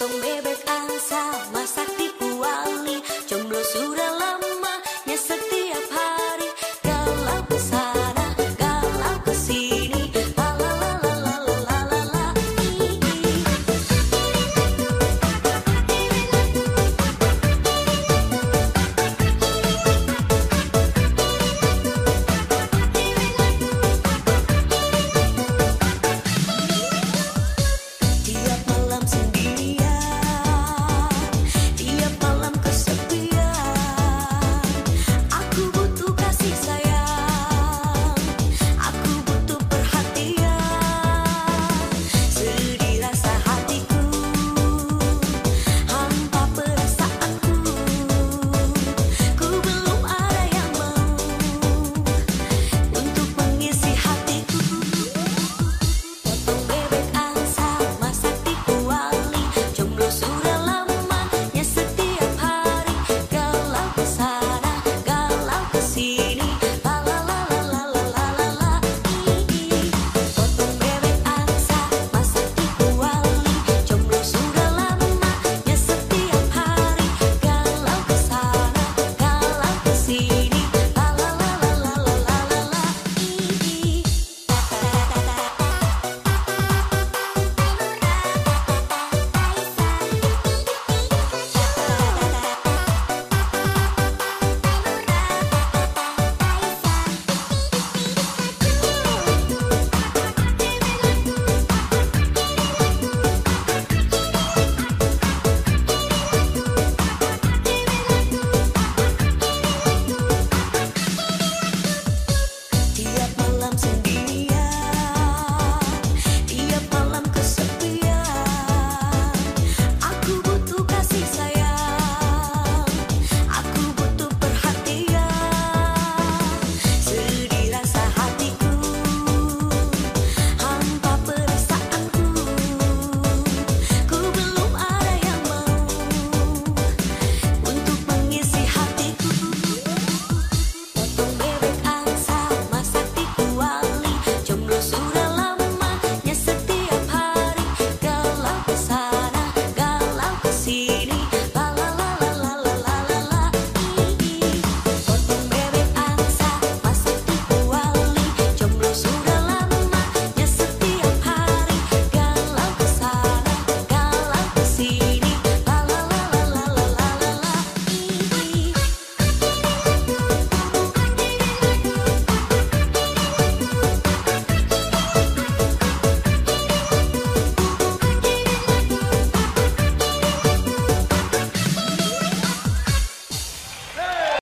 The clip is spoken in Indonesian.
potong bebek angsa, masak di kuali, jomblo sudah